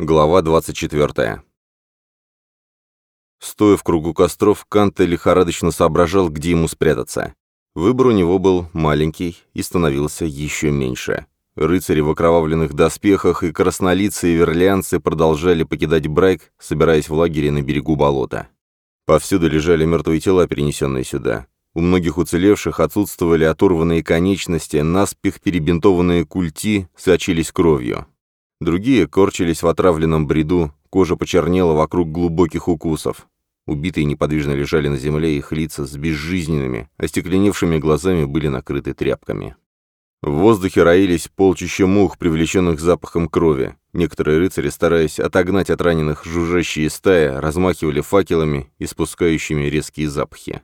Глава 24. Стоя в кругу костров, Канте лихорадочно соображал, где ему спрятаться. Выбор у него был маленький и становился еще меньше. Рыцари в окровавленных доспехах и краснолицы и верлянцы продолжали покидать Брайк, собираясь в лагере на берегу болота. Повсюду лежали мертвые тела, перенесенные сюда. У многих уцелевших отсутствовали оторванные конечности, наспех перебинтованные культи сочились кровью. Другие корчились в отравленном бреду, кожа почернела вокруг глубоких укусов. Убитые неподвижно лежали на земле, их лица с безжизненными, остекленевшими глазами были накрыты тряпками. В воздухе роились полчища мух, привлеченных запахом крови. Некоторые рыцари, стараясь отогнать от раненых жужжащие стаи, размахивали факелами, испускающими резкие запахи.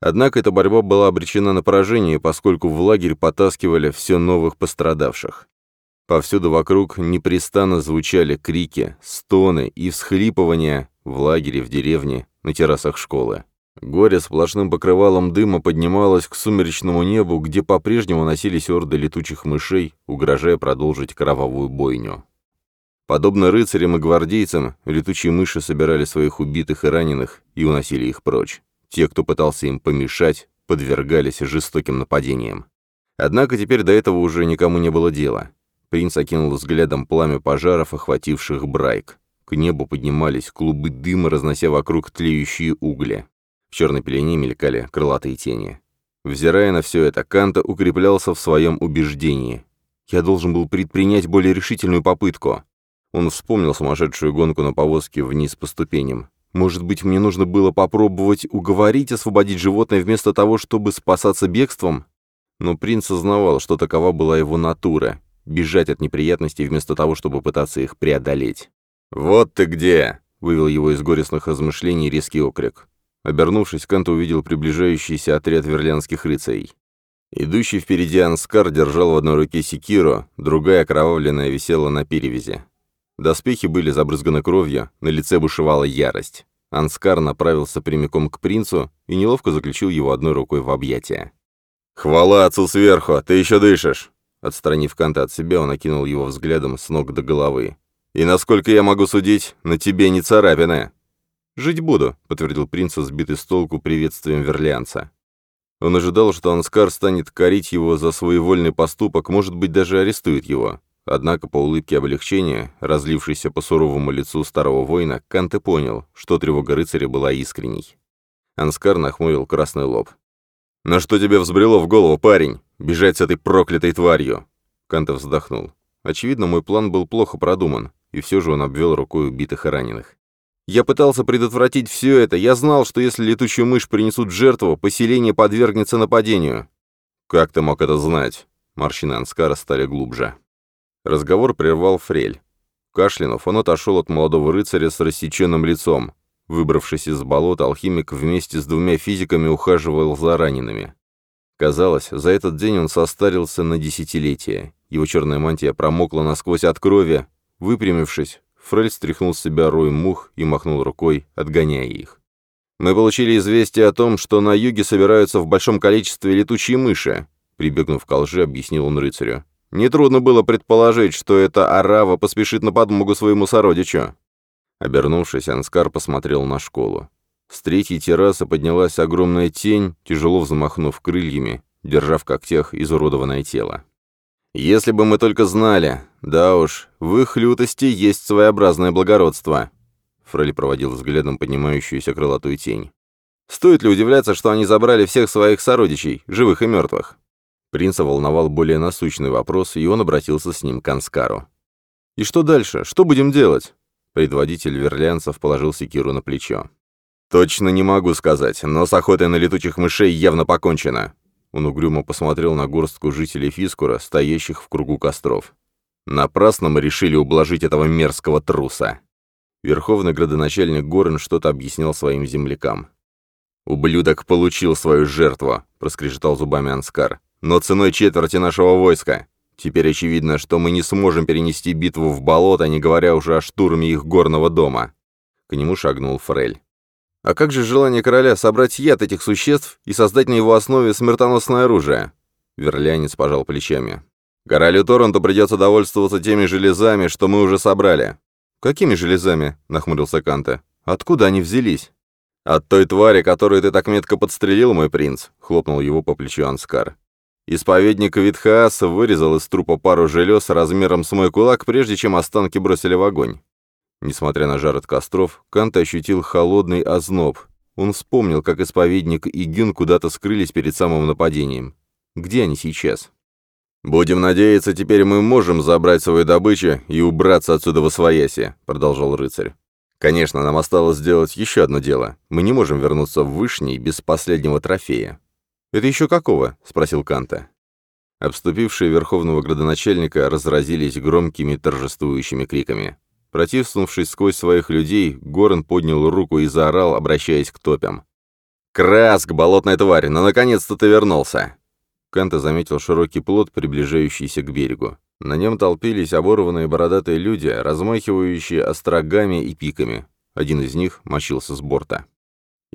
Однако эта борьба была обречена на поражение, поскольку в лагерь потаскивали все новых пострадавших. Повсюду вокруг непрестанно звучали крики, стоны и всхлипывания в лагере, в деревне, на террасах школы. Горе сплошным покрывалом дыма поднималось к сумеречному небу, где по-прежнему носились орды летучих мышей, угрожая продолжить кровавую бойню. Подобно рыцарям и гвардейцам, летучие мыши собирали своих убитых и раненых и уносили их прочь. Те, кто пытался им помешать, подвергались жестоким нападениям. Однако теперь до этого уже никому не было дела. Принц окинул взглядом пламя пожаров, охвативших Брайк. К небу поднимались клубы дыма, разнося вокруг тлеющие угли. В черной пелене мелькали крылатые тени. Взирая на все это, Канта укреплялся в своем убеждении. «Я должен был предпринять более решительную попытку». Он вспомнил сумасшедшую гонку на повозке вниз по ступеням. «Может быть, мне нужно было попробовать уговорить освободить животное вместо того, чтобы спасаться бегством?» Но принц осознавал, что такова была его натура, бежать от неприятностей вместо того, чтобы пытаться их преодолеть. «Вот ты где!» — вывел его из горестных размышлений резкий окрик. Обернувшись, Кент увидел приближающийся отряд верлянских рыцарей. Идущий впереди Анскар держал в одной руке секиру, другая окровавленная висела на перевязи. Доспехи были забрызганы кровью, на лице бушевала ярость. Анскар направился прямиком к принцу и неловко заключил его одной рукой в объятия. «Хвала отцу сверху, ты еще дышишь!» Отстранив Канта от себя, он окинул его взглядом с ног до головы. «И насколько я могу судить, на тебе не царапина!» «Жить буду», — подтвердил принц, сбитый с толку приветствием верлианца. Он ожидал, что Анскар станет корить его за свой вольный поступок, может быть, даже арестует его. Однако по улыбке облегчения, разлившейся по суровому лицу старого воина, Канте понял, что тревога рыцаря была искренней. Анскар нахмурил красный лоб. «На что тебе взбрело в голову, парень? Бежать с этой проклятой тварью!» Кантов вздохнул. Очевидно, мой план был плохо продуман, и все же он обвел рукой убитых и раненых. «Я пытался предотвратить все это. Я знал, что если летучую мышь принесут жертву, поселение подвергнется нападению». «Как ты мог это знать?» Морщины Анскара стали глубже. Разговор прервал Фрель. Кашлянув, он отошел от молодого рыцаря с рассеченным лицом. Выбравшись из болота, алхимик вместе с двумя физиками ухаживал за ранеными. Казалось, за этот день он состарился на десятилетия. Его черная мантия промокла насквозь от крови. Выпрямившись, Фрель стряхнул с себя рой мух и махнул рукой, отгоняя их. «Мы получили известие о том, что на юге собираются в большом количестве летучие мыши», прибегнув к лжи, объяснил он рыцарю. «Нетрудно было предположить, что эта арава поспешит на подмогу своему сородичу». Обернувшись, Анскар посмотрел на школу. С третьей террасы поднялась огромная тень, тяжело взмахнув крыльями, держа в когтях изуродованное тело. «Если бы мы только знали! Да уж, в их лютости есть своеобразное благородство!» Фрель проводил взглядом поднимающуюся крылатую тень. «Стоит ли удивляться, что они забрали всех своих сородичей, живых и мертвых?» Принца волновал более насущный вопрос, и он обратился с ним к Анскару. «И что дальше? Что будем делать?» Предводитель верлянцев положил секиру на плечо. «Точно не могу сказать, но с охотой на летучих мышей явно покончено». Он угрюмо посмотрел на горстку жителей Фискура, стоящих в кругу костров. «Напрасно мы решили ублажить этого мерзкого труса». Верховный градоначальник Горен что-то объяснял своим землякам. «Ублюдок получил свою жертву», — проскрежетал зубами Анскар, — «но ценой четверти нашего войска. Теперь очевидно, что мы не сможем перенести битву в болото, не говоря уже о штурме их горного дома. К нему шагнул Фрель. А как же желание короля собрать яд этих существ и создать на его основе смертоносное оружие? Верлянец пожал плечами. Королю Торренту придется довольствоваться теми железами, что мы уже собрали. «Какими железами?» — нахмурился Канте. «Откуда они взялись?» «От той твари, которую ты так метко подстрелил, мой принц», — хлопнул его по плечу Анскар. Исповедник Витхааса вырезал из трупа пару желез размером с мой кулак, прежде чем останки бросили в огонь. Несмотря на жар от костров, Кант ощутил холодный озноб. Он вспомнил, как исповедник и Гюн куда-то скрылись перед самым нападением. Где они сейчас? «Будем надеяться, теперь мы можем забрать свою добычу и убраться отсюда во своясе», — продолжал рыцарь. «Конечно, нам осталось сделать еще одно дело. Мы не можем вернуться в Вышний без последнего трофея». «Это еще какого?» — спросил Канта. Обступившие верховного градоначальника разразились громкими торжествующими криками. Протиснувшись сквозь своих людей, Горн поднял руку и заорал, обращаясь к топям. «Краск, болотная тварь! Ну, наконец-то ты вернулся!» Канта заметил широкий плот, приближающийся к берегу. На нем толпились оборванные бородатые люди, размахивающие острогами и пиками. Один из них мочился с борта.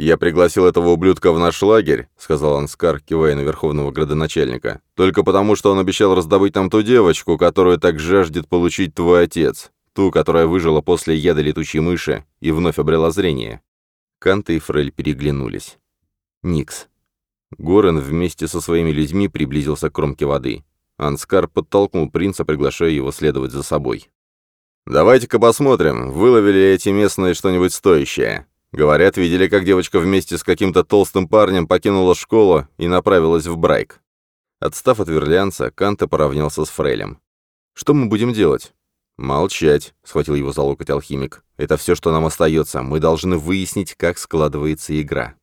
«Я пригласил этого ублюдка в наш лагерь», — сказал Анскар, кивая на верховного градоначальника, «только потому, что он обещал раздобыть нам ту девочку, которую так жаждет получить твой отец, ту, которая выжила после яда летучей мыши и вновь обрела зрение». Канты и Фрель переглянулись. Никс. Горен вместе со своими людьми приблизился к кромке воды. Анскар подтолкнул принца, приглашая его следовать за собой. «Давайте-ка посмотрим, выловили ли эти местные что-нибудь стоящее», Говорят, видели, как девочка вместе с каким-то толстым парнем покинула школу и направилась в Брайк. Отстав от верлянца, Канта поравнялся с Фрелем. «Что мы будем делать?» «Молчать», — схватил его за локоть алхимик. «Это все, что нам остается. Мы должны выяснить, как складывается игра».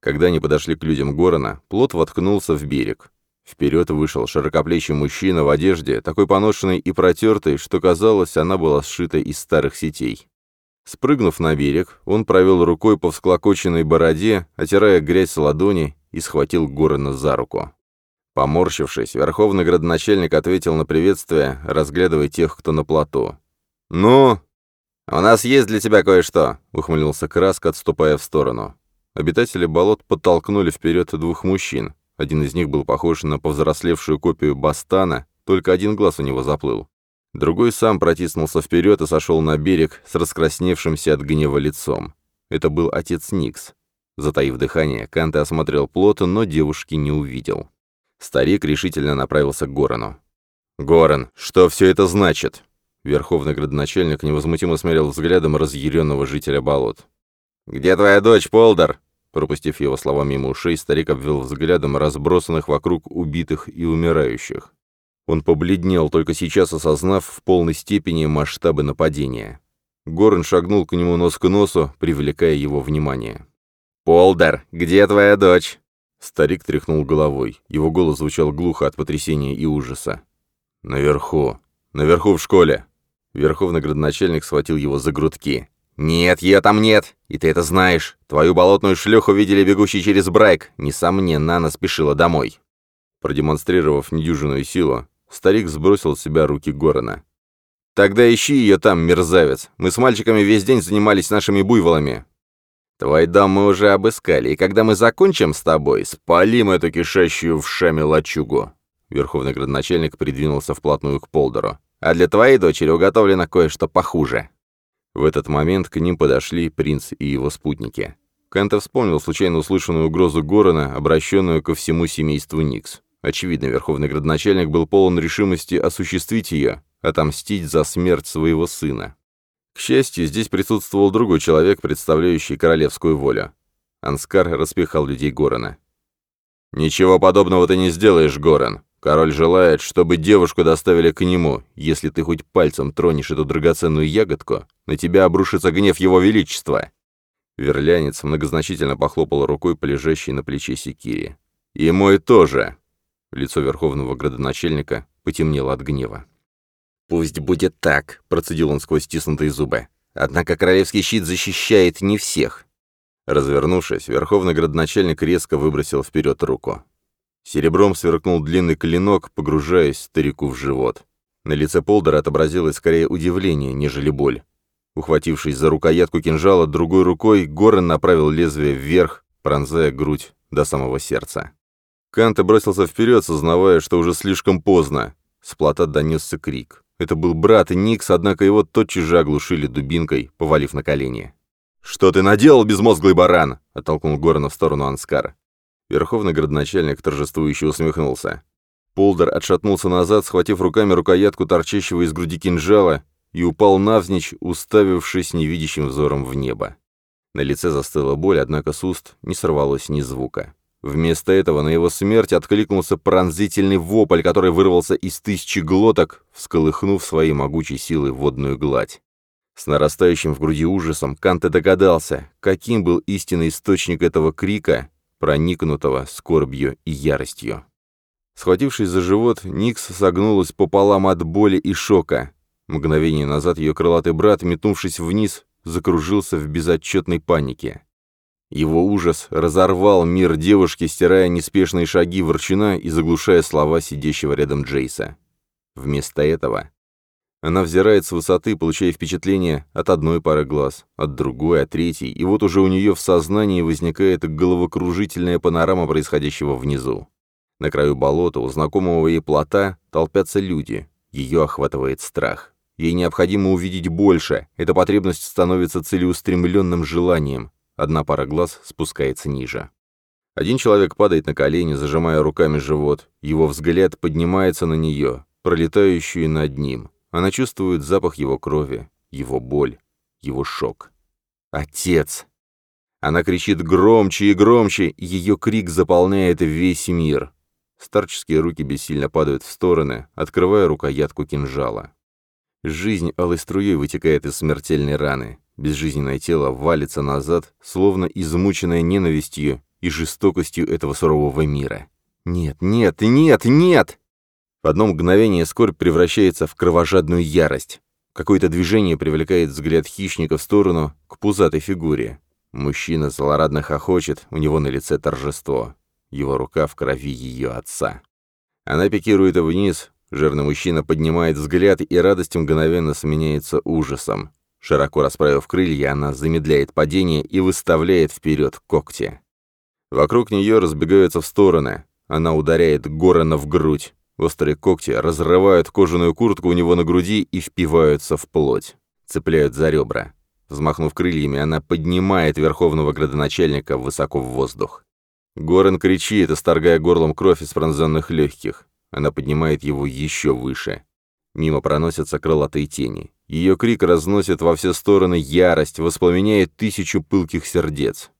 Когда они подошли к людям Горона, плот воткнулся в берег. Вперед вышел широкоплечий мужчина в одежде, такой поношенной и протертой, что казалось, она была сшита из старых сетей. Спрыгнув на берег, он провел рукой по всклокоченной бороде, отирая грязь с ладони, и схватил Горана за руку. Поморщившись, верховный градоначальник ответил на приветствие, разглядывая тех, кто на плоту. «Ну?» «У нас есть для тебя кое-что», — ухмыльнулся Краска, отступая в сторону. Обитатели болот подтолкнули вперед двух мужчин. Один из них был похож на повзрослевшую копию Бастана, только один глаз у него заплыл. Другой сам протиснулся вперед и сошел на берег с раскрасневшимся от гнева лицом. Это был отец Никс. Затаив дыхание, Канте осмотрел плот, но девушки не увидел. Старик решительно направился к Горану. «Горан, что все это значит?» Верховный градоначальник невозмутимо смотрел взглядом разъяренного жителя болот. «Где твоя дочь, Полдер?» Пропустив его слова мимо ушей, старик обвел взглядом разбросанных вокруг убитых и умирающих. Он побледнел, только сейчас осознав в полной степени масштабы нападения. Горн шагнул к нему нос к носу, привлекая его внимание. «Полдер, где твоя дочь?» Старик тряхнул головой. Его голос звучал глухо от потрясения и ужаса. «Наверху. Наверху в школе». Верховный градоначальник схватил его за грудки. «Нет, ее там нет! И ты это знаешь! Твою болотную шлюху видели бегущей через Брайк! Несомненно, она спешила домой!» Продемонстрировав недюжинную силу, Старик сбросил с себя руки Горана. «Тогда ищи ее там, мерзавец. Мы с мальчиками весь день занимались нашими буйволами». «Твой дом мы уже обыскали, и когда мы закончим с тобой, спалим эту кишащую в шаме лачугу». Верховный градоначальник придвинулся вплотную к Полдору. «А для твоей дочери уготовлено кое-что похуже». В этот момент к ним подошли принц и его спутники. Канта вспомнил случайно услышанную угрозу Горона, обращенную ко всему семейству Никс. Очевидно, верховный градоначальник был полон решимости осуществить ее, отомстить за смерть своего сына. К счастью, здесь присутствовал другой человек, представляющий королевскую волю. Анскар распихал людей Горана. «Ничего подобного ты не сделаешь, Горан. Король желает, чтобы девушку доставили к нему. Если ты хоть пальцем тронешь эту драгоценную ягодку, на тебя обрушится гнев его величества». Верлянец многозначительно похлопал рукой по лежащей на плече секири. «И мой тоже!» Лицо верховного градоначальника потемнело от гнева. «Пусть будет так», — процедил он сквозь стиснутые зубы. «Однако королевский щит защищает не всех». Развернувшись, верховный градоначальник резко выбросил вперед руку. Серебром сверкнул длинный клинок, погружаясь старику в живот. На лице Полдера отобразилось скорее удивление, нежели боль. Ухватившись за рукоятку кинжала другой рукой, Горен направил лезвие вверх, пронзая грудь до самого сердца. Канта бросился вперед, сознавая, что уже слишком поздно. С плота донесся крик. Это был брат Никс, однако его тотчас же оглушили дубинкой, повалив на колени. «Что ты наделал, безмозглый баран?» — оттолкнул Горана в сторону Анскар. Верховный градоначальник торжествующе усмехнулся. Полдер отшатнулся назад, схватив руками рукоятку торчащего из груди кинжала, и упал навзничь, уставившись невидящим взором в небо. На лице застыла боль, однако с уст не сорвалось ни звука. Вместо этого на его смерть откликнулся пронзительный вопль, который вырвался из тысячи глоток, всколыхнув своей могучей силой водную гладь. С нарастающим в груди ужасом Канте догадался, каким был истинный источник этого крика, проникнутого скорбью и яростью. Схватившись за живот, Никс согнулась пополам от боли и шока. Мгновение назад ее крылатый брат, метнувшись вниз, закружился в безотчетной панике. Его ужас разорвал мир девушки, стирая неспешные шаги ворчина и заглушая слова сидящего рядом Джейса. Вместо этого она взирает с высоты, получая впечатление от одной пары глаз, от другой, от третьей, и вот уже у нее в сознании возникает головокружительная панорама происходящего внизу. На краю болота у знакомого ей плота толпятся люди, ее охватывает страх. Ей необходимо увидеть больше, эта потребность становится целеустремленным желанием, Одна пара глаз спускается ниже. Один человек падает на колени, зажимая руками живот. Его взгляд поднимается на нее, пролетающую над ним. Она чувствует запах его крови, его боль, его шок. «Отец!» Она кричит громче и громче, и ее крик заполняет весь мир. Старческие руки бессильно падают в стороны, открывая рукоятку кинжала. Жизнь алой струей вытекает из смертельной раны. Безжизненное тело валится назад, словно измученное ненавистью и жестокостью этого сурового мира. «Нет, нет, нет, нет!» В одно мгновение скорбь превращается в кровожадную ярость. Какое-то движение привлекает взгляд хищника в сторону, к пузатой фигуре. Мужчина злорадно хохочет, у него на лице торжество. Его рука в крови ее отца. Она пикирует вниз, Жирный мужчина поднимает взгляд, и радость мгновенно сменяется ужасом. Широко расправив крылья, она замедляет падение и выставляет вперед когти. Вокруг нее разбегаются в стороны. Она ударяет Горана в грудь. Острые когти разрывают кожаную куртку у него на груди и впиваются в плоть. Цепляют за ребра. Взмахнув крыльями, она поднимает верховного градоначальника высоко в воздух. Горан кричит, исторгая горлом кровь из пронзенных легких. Она поднимает его еще выше. Мимо проносятся крылатые тени. Ее крик разносит во все стороны ярость, воспламеняет тысячу пылких сердец.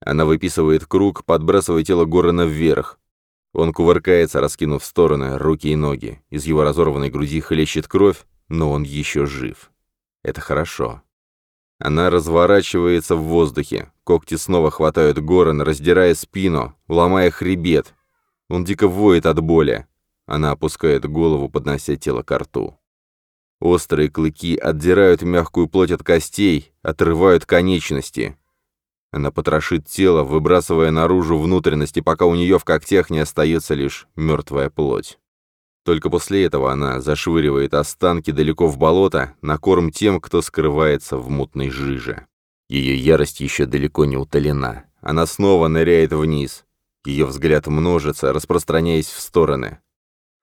Она выписывает круг, подбрасывая тело Горана вверх. Он кувыркается, раскинув в стороны руки и ноги. Из его разорванной груди хлещет кровь, но он еще жив. Это хорошо. Она разворачивается в воздухе. Когти снова хватают Горан, раздирая спину, ломая хребет. Он дико воет от боли. Она опускает голову, поднося тело к рту. Острые клыки отдирают мягкую плоть от костей, отрывают конечности. Она потрошит тело, выбрасывая наружу внутренности, пока у нее в когтях не остается лишь мертвая плоть. Только после этого она зашвыривает останки далеко в болото, на корм тем, кто скрывается в мутной жиже. Ее ярость еще далеко не утолена. Она снова ныряет вниз. Ее взгляд множится, распространяясь в стороны.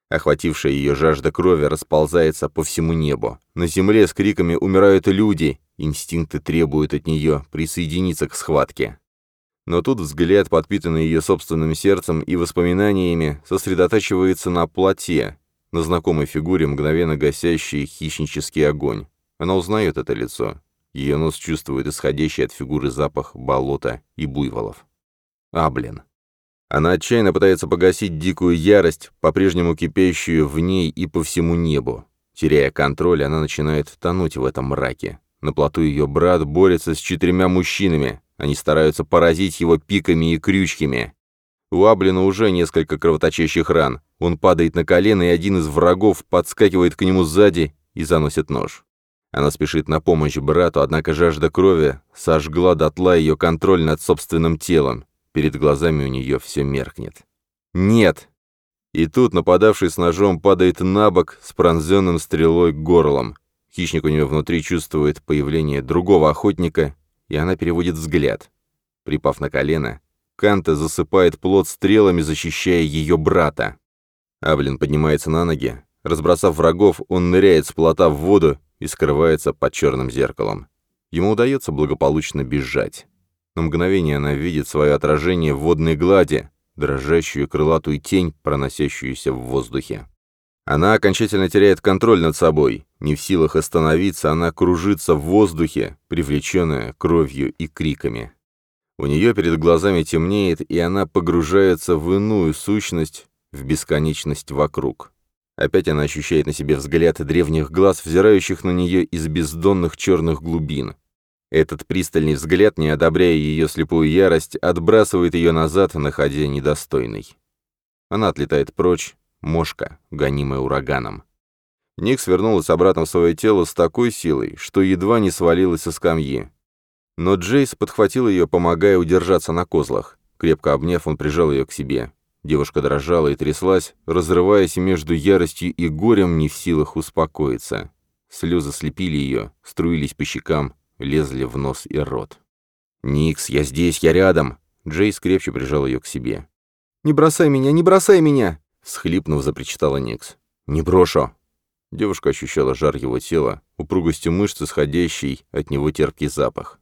Охватившая ее жажда крови расползается по всему небу. На земле с криками умирают люди, инстинкты требуют от нее присоединиться к схватке. Но тут взгляд, подпитанный ее собственным сердцем и воспоминаниями, сосредотачивается на плоте, на знакомой фигуре, мгновенно гасящей хищнический огонь. Она узнает это лицо. Ее нос чувствует исходящий от фигуры запах болота и буйволов. А, блин. Она отчаянно пытается погасить дикую ярость, по-прежнему кипящую в ней и по всему небу. Теряя контроль, она начинает тонуть в этом мраке. На плоту ее брат борется с четырьмя мужчинами. Они стараются поразить его пиками и крючками. У Аблина уже несколько кровоточащих ран. Он падает на колено, и один из врагов подскакивает к нему сзади и заносит нож. Она спешит на помощь брату, однако жажда крови сожгла дотла ее контроль над собственным телом. Перед глазами у нее все меркнет. «Нет!» И тут нападавший с ножом падает на бок с пронзенным стрелой горлом. Хищник у нее внутри чувствует появление другого охотника, и она переводит взгляд. Припав на колено, Канта засыпает плод стрелами, защищая ее брата. Аблин поднимается на ноги. Разбросав врагов, он ныряет с плота в воду и скрывается под черным зеркалом. Ему удается благополучно бежать. На мгновение она видит свое отражение в водной глади, дрожащую крылатую тень, проносящуюся в воздухе. Она окончательно теряет контроль над собой. Не в силах остановиться, она кружится в воздухе, привлеченная кровью и криками. У нее перед глазами темнеет, и она погружается в иную сущность, в бесконечность вокруг. Опять она ощущает на себе взгляд древних глаз, взирающих на нее из бездонных черных глубин. Этот пристальный взгляд, не одобряя ее слепую ярость, отбрасывает ее назад, находя недостойной. Она отлетает прочь, мошка, гонимая ураганом. Ник свернулась обратно в свое тело с такой силой, что едва не свалилась со скамьи. Но Джейс подхватил ее, помогая удержаться на козлах. Крепко обняв, он прижал ее к себе. Девушка дрожала и тряслась, разрываясь между яростью и горем, не в силах успокоиться. Слезы слепили ее, струились по щекам, лезли в нос и рот. «Никс, я здесь, я рядом!» Джейс крепче прижал ее к себе. «Не бросай меня, не бросай меня!» Схлипнув, запричитала Никс. «Не брошу!» Девушка ощущала жар его тела, упругостью мышц, исходящий от него терпкий запах.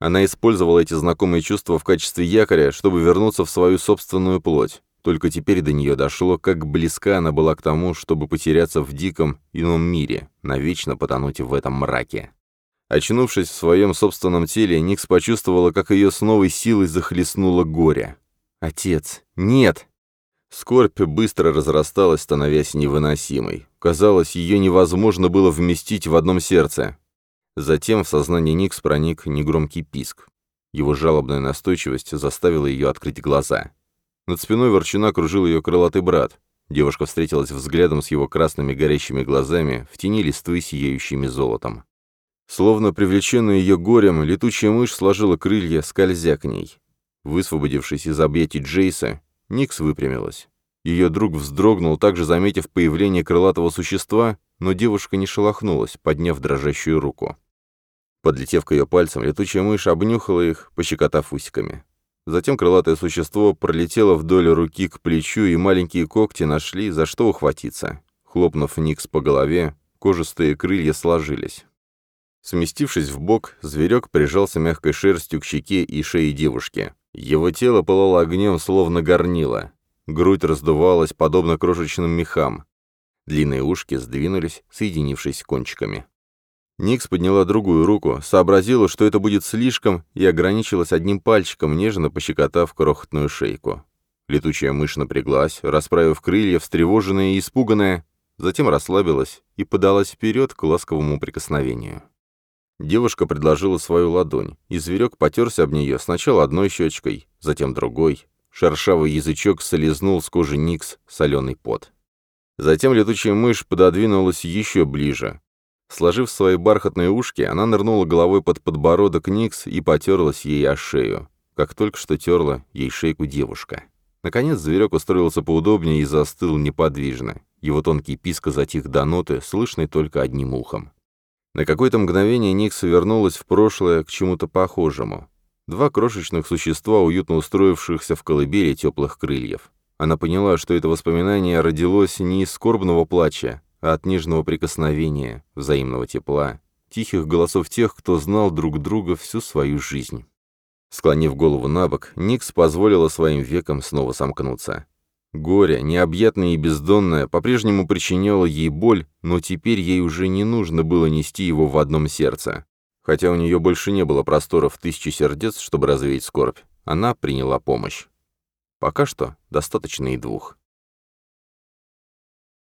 Она использовала эти знакомые чувства в качестве якоря, чтобы вернуться в свою собственную плоть. Только теперь до нее дошло, как близка она была к тому, чтобы потеряться в диком, ином мире, навечно потонуть в этом мраке. Очнувшись в своем собственном теле, Никс почувствовала, как ее с новой силой захлестнуло горе. «Отец! Нет!» Скорбь быстро разрасталась, становясь невыносимой. Казалось, ее невозможно было вместить в одном сердце. Затем в сознание Никс проник негромкий писк. Его жалобная настойчивость заставила ее открыть глаза. Над спиной ворчуна кружил ее крылатый брат. Девушка встретилась взглядом с его красными горящими глазами в тени листвы, сияющими золотом. Словно привлеченная ее горем, летучая мышь сложила крылья, скользя к ней. Высвободившись из объятий Джейса, Никс выпрямилась. Ее друг вздрогнул, также заметив появление крылатого существа, но девушка не шелохнулась, подняв дрожащую руку. Подлетев к ее пальцам, летучая мышь обнюхала их, пощекотав усиками. Затем крылатое существо пролетело вдоль руки к плечу, и маленькие когти нашли, за что ухватиться. Хлопнув Никс по голове, кожистые крылья сложились. Сместившись в бок, зверек прижался мягкой шерстью к щеке и шее девушки. Его тело пылало огнем, словно горнило. Грудь раздувалась, подобно крошечным мехам. Длинные ушки сдвинулись, соединившись кончиками. Никс подняла другую руку, сообразила, что это будет слишком, и ограничилась одним пальчиком, нежно пощекотав крохотную шейку. Летучая мышь напряглась, расправив крылья, встревоженная и испуганная, затем расслабилась и подалась вперед к ласковому прикосновению. Девушка предложила свою ладонь, и зверек потерся об нее сначала одной щечкой, затем другой. Шершавый язычок солезнул с кожи Никс соленый пот. Затем летучая мышь пододвинулась еще ближе. Сложив свои бархатные ушки, она нырнула головой под подбородок Никс и потерлась ей о шею, как только что терла ей шейку девушка. Наконец зверек устроился поудобнее и застыл неподвижно. Его тонкий писк затих до ноты, слышный только одним ухом. На какое-то мгновение Никса вернулась в прошлое к чему-то похожему. Два крошечных существа, уютно устроившихся в колыбели теплых крыльев. Она поняла, что это воспоминание родилось не из скорбного плача, а от нежного прикосновения, взаимного тепла, тихих голосов тех, кто знал друг друга всю свою жизнь. Склонив голову на бок, Никс позволила своим векам снова сомкнуться. Горе, необъятное и бездонное, по-прежнему причиняло ей боль, но теперь ей уже не нужно было нести его в одном сердце. Хотя у нее больше не было просторов тысячи сердец, чтобы развеять скорбь, она приняла помощь. Пока что достаточно и двух.